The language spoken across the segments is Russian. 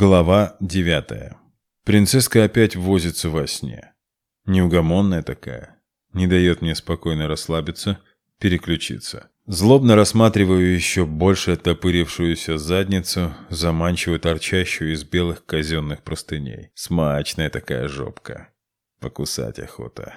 Глава девятая. Принцесска опять возится во сне. Неугомонная такая. Не дает мне спокойно расслабиться, переключиться. Злобно рассматриваю еще больше оттопырившуюся задницу, заманчиво торчащую из белых казенных простыней. Смачная такая жопка. Покусать охота.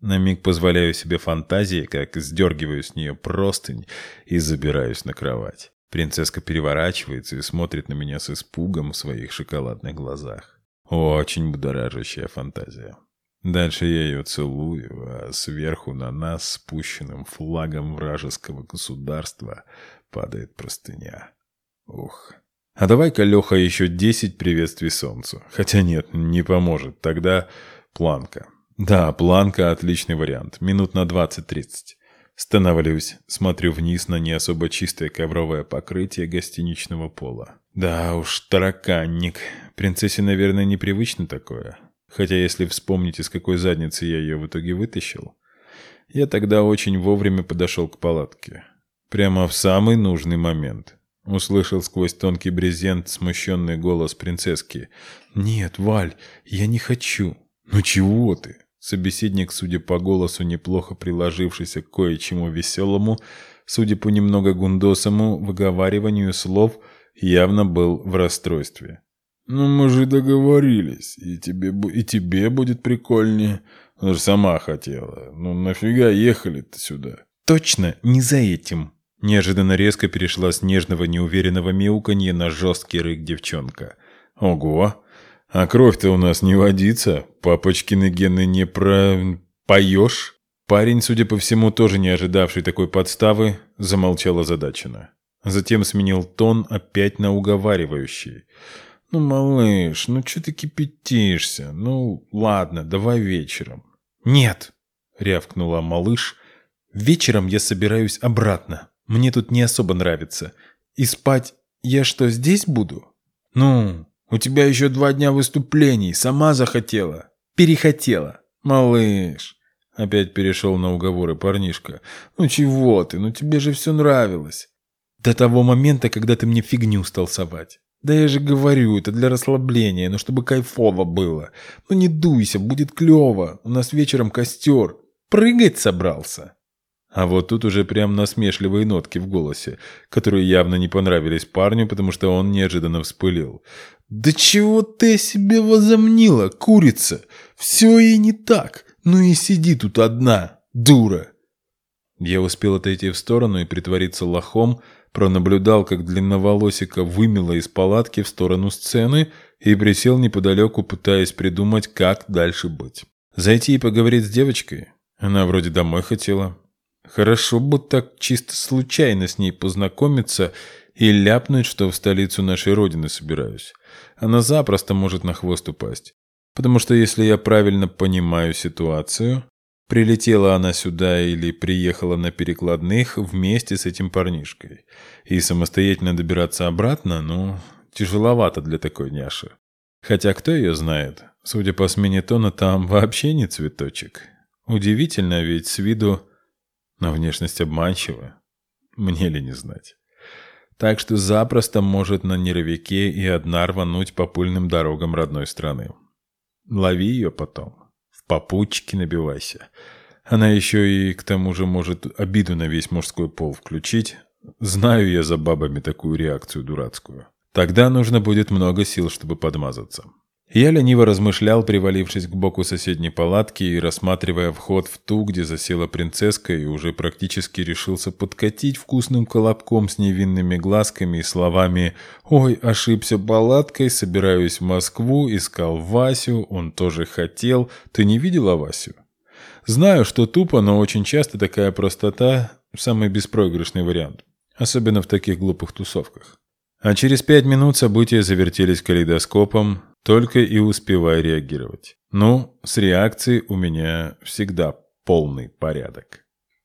На миг позволяю себе фантазии, как сдергиваю с нее простынь и забираюсь на кровать. Принцесска переворачивается и смотрит на меня с испугом в своих шоколадных глазах. Очень будоражащая фантазия. Дальше я ее целую, а сверху на нас спущенным флагом вражеского государства падает простыня. Ух. А давай-ка, Леха, еще десять приветствий солнцу. Хотя нет, не поможет. Тогда планка. Да, планка – отличный вариант. Минут на двадцать-тридцать. Становлюсь, смотрю вниз на не особо чистое ковровое покрытие гостиничного пола. Да уж, тараканник. Принцессе, наверное, непривычно такое. Хотя если вспомнить, из какой задницы я ее в итоге вытащил. Я тогда очень вовремя подошел к палатке. Прямо в самый нужный момент. Услышал сквозь тонкий брезент смущенный голос принцесски. «Нет, Валь, я не хочу». «Ну чего ты?» Собеседник, судя по голосу, неплохо приложившийся к кое-чему веселому, судя по немного гундосому выговариванию слов, явно был в расстройстве. «Ну, мы же договорились, и тебе, и тебе будет прикольнее. Она же сама хотела. Ну, нафига ехали-то сюда?» «Точно не за этим!» Неожиданно резко перешла с нежного неуверенного мяуканья на жесткий рык девчонка. «Ого! А кровь-то у нас не водится. Папочкины гены не про... поешь? Парень, судя по всему, тоже не ожидавший такой подставы, замолчал озадаченно. Затем сменил тон опять на уговаривающий. «Ну, малыш, ну что ты кипятишься? Ну, ладно, давай вечером». «Нет!» — рявкнула малыш. «Вечером я собираюсь обратно. Мне тут не особо нравится. И спать я что, здесь буду?» «Ну, у тебя еще два дня выступлений. Сама захотела. Перехотела. Малыш. Опять перешел на уговоры парнишка. Ну чего ты? Ну тебе же все нравилось. До того момента, когда ты мне фигню стал совать. Да я же говорю, это для расслабления, но чтобы кайфово было. Ну не дуйся, будет клево. У нас вечером костер. Прыгать собрался. А вот тут уже прям насмешливые нотки в голосе, которые явно не понравились парню, потому что он неожиданно вспылил. «Да чего ты себе возомнила, курица? Все и не так. Ну и сиди тут одна, дура!» Я успел отойти в сторону и притвориться лохом, пронаблюдал, как длинноволосика вымело из палатки в сторону сцены и присел неподалеку, пытаясь придумать, как дальше быть. Зайти и поговорить с девочкой? Она вроде домой хотела. Хорошо бы так чисто случайно с ней познакомиться и ляпнуть, что в столицу нашей родины собираюсь. Она запросто может на хвост упасть. Потому что если я правильно понимаю ситуацию, прилетела она сюда или приехала на перекладных вместе с этим парнишкой. И самостоятельно добираться обратно, ну, тяжеловато для такой няши. Хотя кто ее знает? Судя по смене тона, там вообще не цветочек. Удивительно, ведь с виду но внешность обманчива. Мне ли не знать. Так что запросто может на нервике и одна рвануть по пыльным дорогам родной страны. Лови ее потом. В попутчики набивайся. Она еще и к тому же может обиду на весь мужской пол включить. Знаю я за бабами такую реакцию дурацкую. Тогда нужно будет много сил, чтобы подмазаться. Я лениво размышлял, привалившись к боку соседней палатки и рассматривая вход в ту, где засела принцесска, и уже практически решился подкатить вкусным колобком с невинными глазками и словами «Ой, ошибся палаткой, собираюсь в Москву, искал Васю, он тоже хотел. Ты не видела Васю?» Знаю, что тупо, но очень часто такая простота – самый беспроигрышный вариант. Особенно в таких глупых тусовках. А через пять минут события завертелись калейдоскопом, только и успевай реагировать. Ну, с реакцией у меня всегда полный порядок.